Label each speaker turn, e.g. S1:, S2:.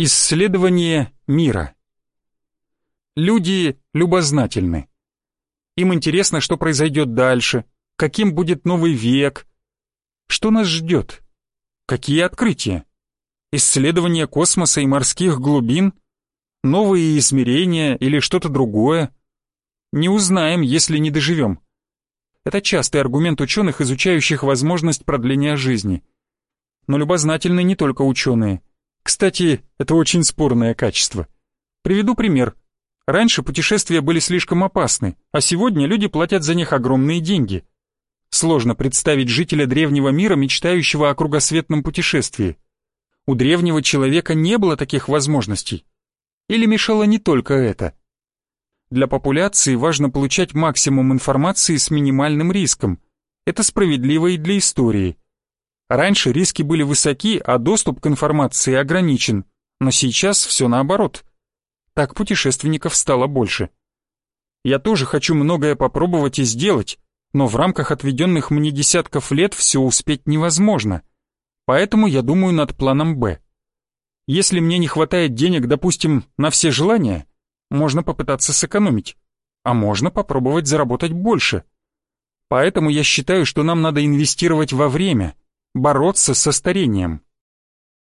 S1: Исследование мира. Люди любознательны. Им интересно, что произойдет дальше, каким будет новый век, что нас ждет, какие открытия, исследование космоса и морских глубин, новые измерения или что-то другое. Не узнаем, если не доживем. Это частый аргумент ученых, изучающих возможность продления жизни. Но любознательны не только ученые. Кстати, это очень спорное качество. Приведу пример. Раньше путешествия были слишком опасны, а сегодня люди платят за них огромные деньги. Сложно представить жителя древнего мира, мечтающего о кругосветном путешествии. У древнего человека не было таких возможностей. Или мешало не только это. Для популяции важно получать максимум информации с минимальным риском. Это справедливо и для истории. Раньше риски были высоки, а доступ к информации ограничен, но сейчас все наоборот. Так путешественников стало больше. Я тоже хочу многое попробовать и сделать, но в рамках отведенных мне десятков лет все успеть невозможно. Поэтому я думаю над планом «Б». Если мне не хватает денег, допустим, на все желания, можно попытаться сэкономить, а можно попробовать заработать больше. Поэтому я считаю, что нам надо инвестировать во время, бороться со старением.